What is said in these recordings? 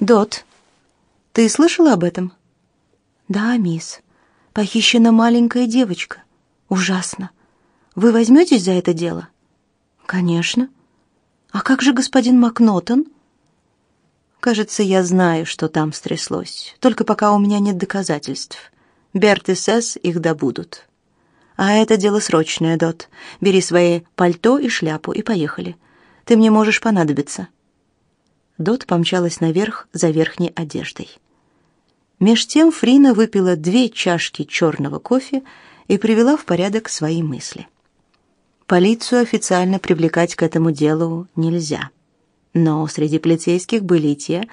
Дот, ты слышала об этом? Да, мисс. Похищена маленькая девочка. Ужасно. Вы возьметесь за это дело? Конечно. А как же господин Макнотон? Кажется, я знаю, что там стряслось. Только пока у меня нет доказательств. Берт и Сесс их добудут. А это дело срочное, Дот. Бери свои пальто и шляпу и поехали. Ты мне можешь понадобиться. Дот помчалась наверх за верхней одеждой. Меж тем Фрина выпила две чашки черного кофе и привела в порядок свои мысли. Полицию официально привлекать к этому делу нельзя. Но среди полицейских были те,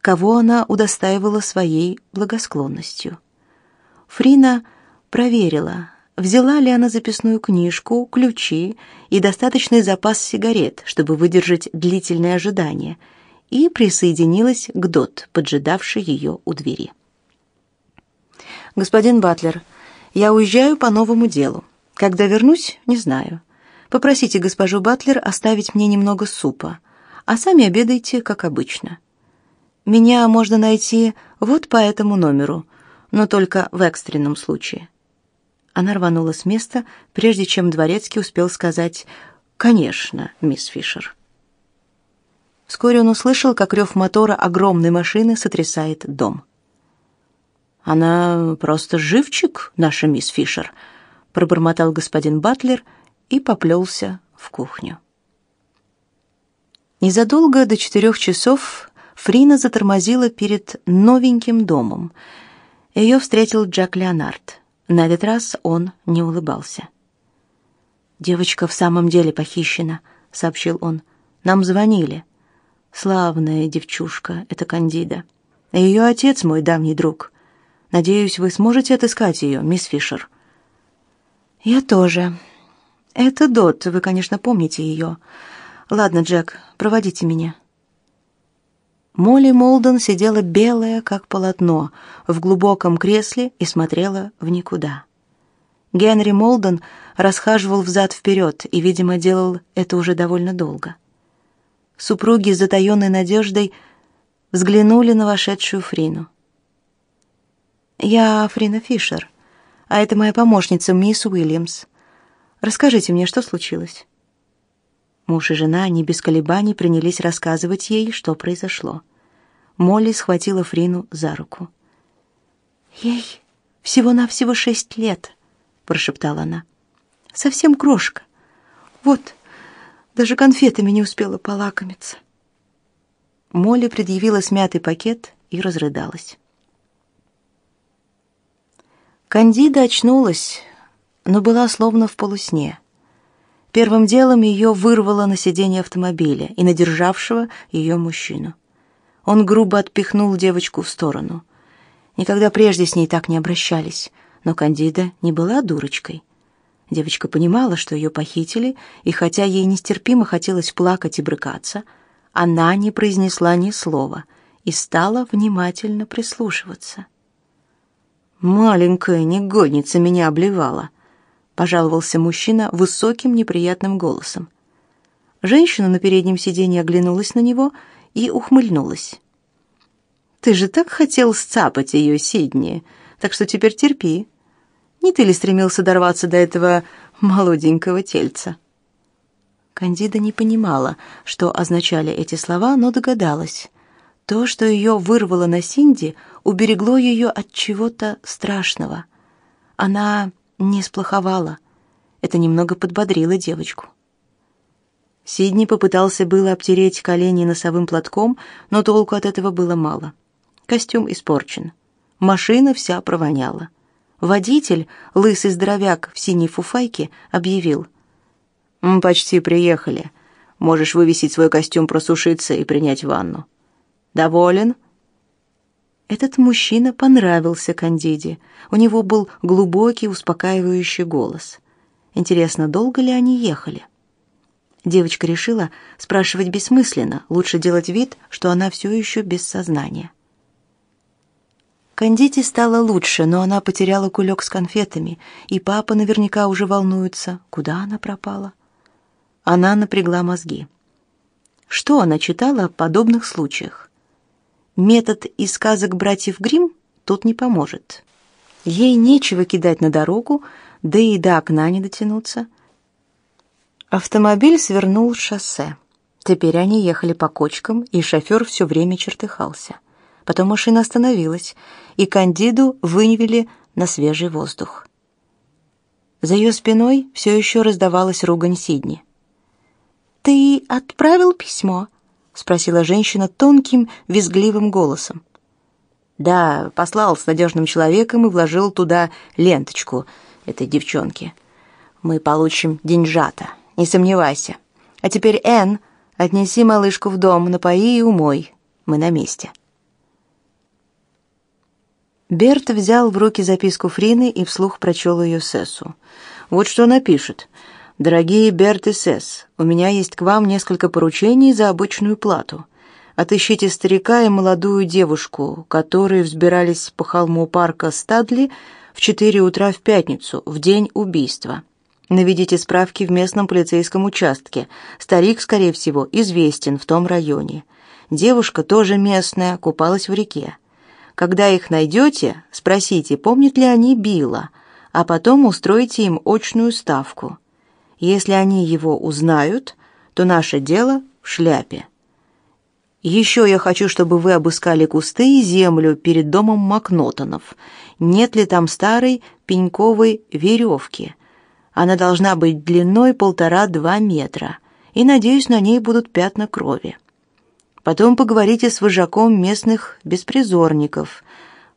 кого она удостаивала своей благосклонностью. Фрина проверила, взяла ли она записную книжку, ключи и достаточный запас сигарет, чтобы выдержать длительное ожидание, и присоединилась к Дот, поджидавшей ее у двери. «Господин Батлер, я уезжаю по новому делу. Когда вернусь, не знаю. Попросите госпожу Батлер оставить мне немного супа, а сами обедайте, как обычно. Меня можно найти вот по этому номеру, но только в экстренном случае». Она рванула с места, прежде чем дворецкий успел сказать «Конечно, мисс Фишер». Вскоре он услышал, как рев мотора огромной машины сотрясает дом. «Она просто живчик, наша мисс Фишер», — пробормотал господин Батлер и поплелся в кухню. Незадолго до четырех часов Фрина затормозила перед новеньким домом. Ее встретил Джак Леонард. На этот раз он не улыбался. «Девочка в самом деле похищена», — сообщил он. «Нам звонили. Славная девчушка, это Кандида. Ее отец мой давний друг. Надеюсь, вы сможете отыскать ее, мисс Фишер. Я тоже. Это Дот, вы, конечно, помните ее. Ладно, Джек, проводите меня. Молли Молден сидела белая, как полотно, в глубоком кресле и смотрела в никуда. Генри Молден расхаживал взад-вперед и, видимо, делал это уже довольно долго. Супруги с затаенной надеждой взглянули на вошедшую Фрину. «Я Фрина Фишер, а это моя помощница, мисс Уильямс. Расскажите мне, что случилось?» Муж и жена не без колебаний принялись рассказывать ей, что произошло. Молли схватила Фрину за руку. «Ей всего-навсего шесть лет», — прошептала она. «Совсем крошка. Вот, даже конфетами не успела полакомиться». Молли предъявила смятый пакет и разрыдалась. Кандида очнулась, но была словно в полусне. Первым делом ее вырвало на сиденье автомобиля и надержавшего ее мужчину. Он грубо отпихнул девочку в сторону. Никогда прежде с ней так не обращались, но Кандида не была дурочкой. Девочка понимала, что ее похитили, и хотя ей нестерпимо хотелось плакать и брыкаться, она не произнесла ни слова и стала внимательно прислушиваться. «Маленькая негодница меня обливала», — пожаловался мужчина высоким неприятным голосом. Женщина на переднем сиденье оглянулась на него и ухмыльнулась. «Ты же так хотел сцапать ее, Сидни, так что теперь терпи. Не ты ли стремился дорваться до этого молоденького тельца?» Кандида не понимала, что означали эти слова, но догадалась. То, что ее вырвало на Синди, уберегло ее от чего-то страшного. Она не сплоховала. Это немного подбодрило девочку. Сидни попытался было обтереть колени носовым платком, но толку от этого было мало. Костюм испорчен. Машина вся провоняла. Водитель, лысый здоровяк в синей фуфайке, объявил. «Мы почти приехали. Можешь вывесить свой костюм просушиться и принять ванну». Доволен?» Этот мужчина понравился Кандиде. У него был глубокий, успокаивающий голос. Интересно, долго ли они ехали? Девочка решила, спрашивать бессмысленно, лучше делать вид, что она все еще без сознания. Кандите стало лучше, но она потеряла кулек с конфетами, и папа наверняка уже волнуется, куда она пропала. Она напрягла мозги. Что она читала о подобных случаях? Метод из сказок братьев Гримм тут не поможет. Ей нечего кидать на дорогу, да и до окна не дотянуться. Автомобиль свернул шоссе. Теперь они ехали по кочкам, и шофер все время чертыхался. Потом машина остановилась, и Кандиду выневели на свежий воздух. За ее спиной все еще раздавалась ругань Сидни. «Ты отправил письмо?» — спросила женщина тонким, визгливым голосом. «Да, послал с надежным человеком и вложил туда ленточку этой девчонки. Мы получим деньжата, не сомневайся. А теперь, Энн, отнеси малышку в дом, напои и умой. Мы на месте». Берт взял в руки записку Фрины и вслух прочел ее Сессу. Вот что она пишет. «Дорогие Берт и Сесс, у меня есть к вам несколько поручений за обычную плату. Отыщите старика и молодую девушку, которые взбирались по холму парка Стадли в четыре утра в пятницу, в день убийства. Наведите справки в местном полицейском участке. Старик, скорее всего, известен в том районе. Девушка тоже местная, купалась в реке. Когда их найдете, спросите, помнят ли они Билла, а потом устройте им очную ставку. Если они его узнают, то наше дело в шляпе. Еще я хочу, чтобы вы обыскали кусты и землю перед домом Макнотонов. Нет ли там старой пеньковой веревки? Она должна быть длиной полтора-два метра, и, надеюсь, на ней будут пятна крови. Потом поговорите с вожаком местных беспризорников.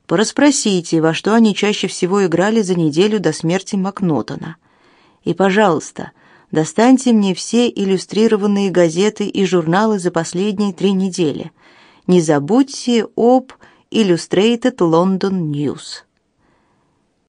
Пораспросите, во что они чаще всего играли за неделю до смерти Макнотона. И, пожалуйста, достаньте мне все иллюстрированные газеты и журналы за последние три недели. Не забудьте об Illustrated London News.